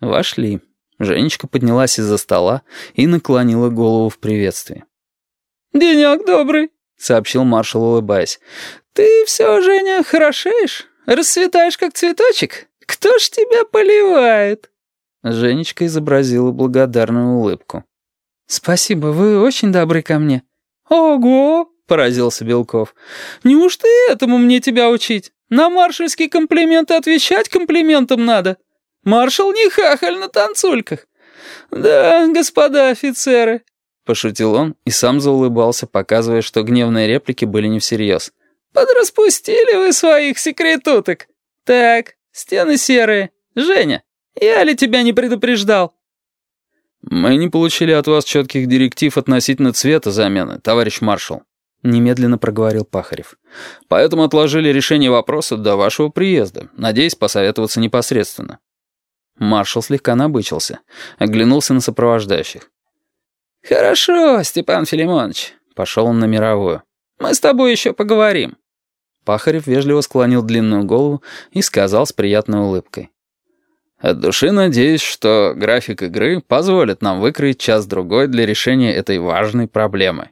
Вошли. Женечка поднялась из-за стола и наклонила голову в приветствии. «Денек добрый», — сообщил маршал, улыбаясь. «Ты все, Женя, хорошеешь? Расцветаешь, как цветочек? Кто ж тебя поливает?» Женечка изобразила благодарную улыбку. «Спасибо, вы очень добры ко мне». «Ого!» — поразился Белков. «Неужто этому мне тебя учить? На маршальские комплименты отвечать комплиментом надо». Маршал не хахаль на танцульках. Да, господа офицеры, пошутил он и сам заулыбался, показывая, что гневные реплики были не всерьез. Подраспустили вы своих секретуток. Так, стены серые. Женя, я ли тебя не предупреждал? Мы не получили от вас четких директив относительно цвета замены, товарищ маршал. Немедленно проговорил Пахарев. «Поэтому отложили решение вопроса до вашего приезда, надеясь посоветоваться непосредственно. Маршал слегка набычился, оглянулся на сопровождающих. «Хорошо, Степан Филимонович», — пошел он на мировую. «Мы с тобой еще поговорим». Пахарев вежливо склонил длинную голову и сказал с приятной улыбкой. «От души надеюсь, что график игры позволит нам выкроить час-другой для решения этой важной проблемы».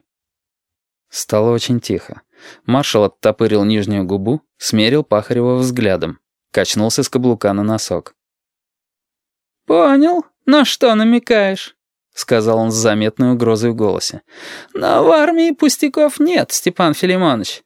Стало очень тихо. Маршал оттопырил нижнюю губу, смерил Пахарева взглядом, качнулся с каблука на носок. «Понял, на что намекаешь?» — сказал он с заметной угрозой в голосе. «Но в армии пустяков нет, Степан Филимонович.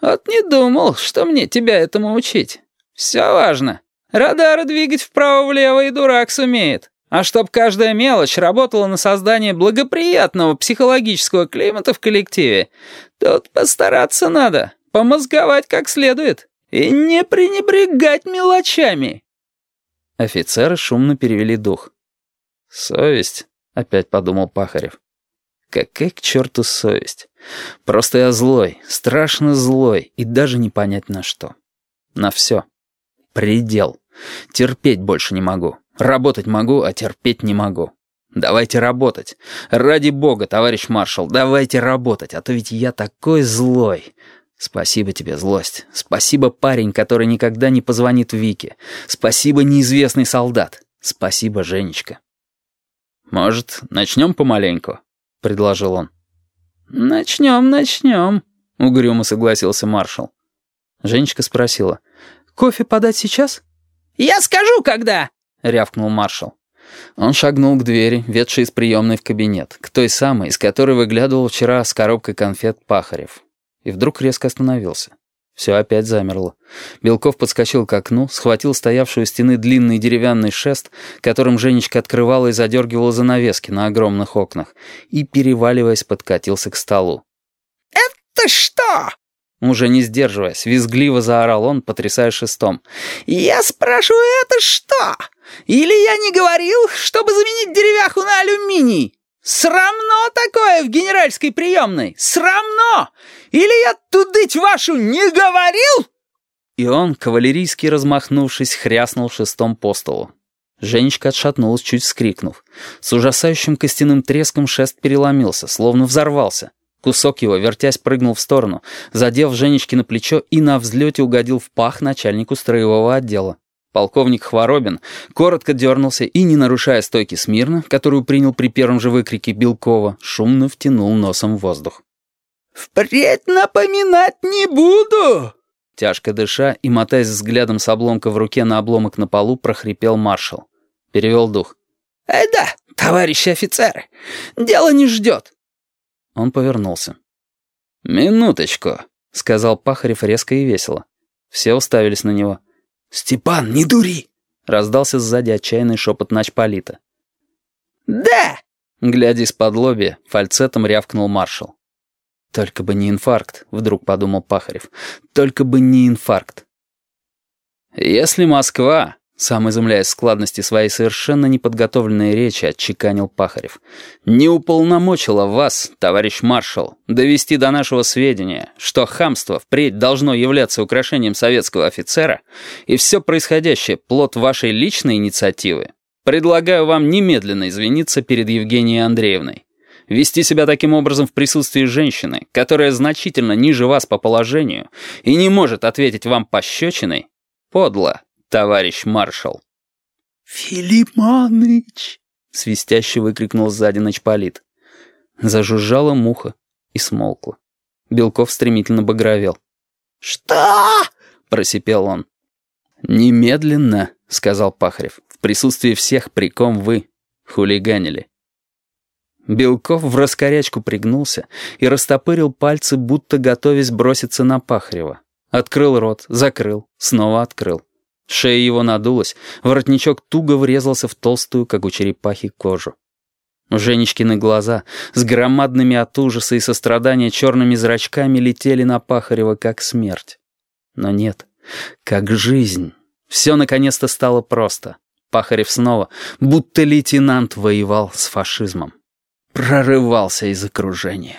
Вот не думал, что мне тебя этому учить. Все важно. Радары двигать вправо-влево и дурак сумеет. А чтоб каждая мелочь работала на создание благоприятного психологического климата в коллективе, тут постараться надо, помозговать как следует и не пренебрегать мелочами». Офицеры шумно перевели дух. «Совесть», — опять подумал Пахарев. «Какая к черту совесть? Просто я злой, страшно злой, и даже не понять на что. На все. Предел. Терпеть больше не могу. Работать могу, а терпеть не могу. Давайте работать. Ради бога, товарищ маршал, давайте работать, а то ведь я такой злой. Спасибо тебе, злость. Спасибо, парень, который никогда не позвонит Вике. Спасибо, неизвестный солдат. Спасибо, Женечка. «Может, начнем помаленьку?» — предложил он. «Начнем, начнем», — угрюмо согласился маршал. Женечка спросила. «Кофе подать сейчас?» «Я скажу, когда!» — рявкнул маршал. Он шагнул к двери, ведшей из приемной в кабинет, к той самой, из которой выглядывал вчера с коробкой конфет Пахарев и вдруг резко остановился. Все опять замерло. Белков подскочил к окну, схватил стоявшую у стены длинный деревянный шест, которым Женечка открывала и задергивала занавески на огромных окнах, и, переваливаясь, подкатился к столу. «Это что?» Уже не сдерживаясь, визгливо заорал он, потрясая шестом. «Я спрашиваю, это что? Или я не говорил, чтобы заменить деревяху на алюминий?» «Срамно такое в генеральской приемной! Срамно! Или я тудыть вашу не говорил?» И он, кавалерийски размахнувшись, хряснул шестом по столу. Женечка отшатнулась, чуть вскрикнув. С ужасающим костяным треском шест переломился, словно взорвался. Кусок его, вертясь, прыгнул в сторону, задев Женечки на плечо и на взлете угодил в пах начальнику строевого отдела. Полковник Хворобин коротко дернулся и, не нарушая стойки смирно, которую принял при первом же выкрике Белкова, шумно втянул носом в воздух. «Впредь напоминать не буду!» Тяжко дыша и мотаясь взглядом с обломка в руке на обломок на полу, прохрипел маршал. Перевел дух. «Эй да, товарищи офицеры, дело не ждет!» Он повернулся. «Минуточку», — сказал Пахарев резко и весело. Все уставились на него. «Степан, не дури!» — раздался сзади отчаянный шепот начполита. «Да!» — глядя из-под лобья, фальцетом рявкнул маршал. «Только бы не инфаркт», — вдруг подумал Пахарев. «Только бы не инфаркт». «Если Москва сам изумляясь складности своей совершенно неподготовленной речи, отчеканил Пахарев. «Не уполномочила вас, товарищ маршал, довести до нашего сведения, что хамство впредь должно являться украшением советского офицера, и все происходящее — плод вашей личной инициативы. Предлагаю вам немедленно извиниться перед Евгенией Андреевной. Вести себя таким образом в присутствии женщины, которая значительно ниже вас по положению и не может ответить вам пощечиной, подло» товарищ маршал. «Филипп Маныч!» — свистяще выкрикнул сзади начполит. Зажужжала муха и смолкла. Белков стремительно багровел. «Что?» — просипел он. «Немедленно», — сказал Пахарев, — «в присутствии всех, при ком вы хулиганили». Белков в раскорячку пригнулся и растопырил пальцы, будто готовясь броситься на Пахарева. Открыл рот, закрыл, снова открыл. Шея его надулась, воротничок туго врезался в толстую, как у черепахи, кожу. Женечкины глаза с громадными от ужаса и сострадания черными зрачками летели на Пахарева, как смерть. Но нет, как жизнь. Все наконец-то стало просто. Пахарев снова, будто лейтенант, воевал с фашизмом. Прорывался из окружения.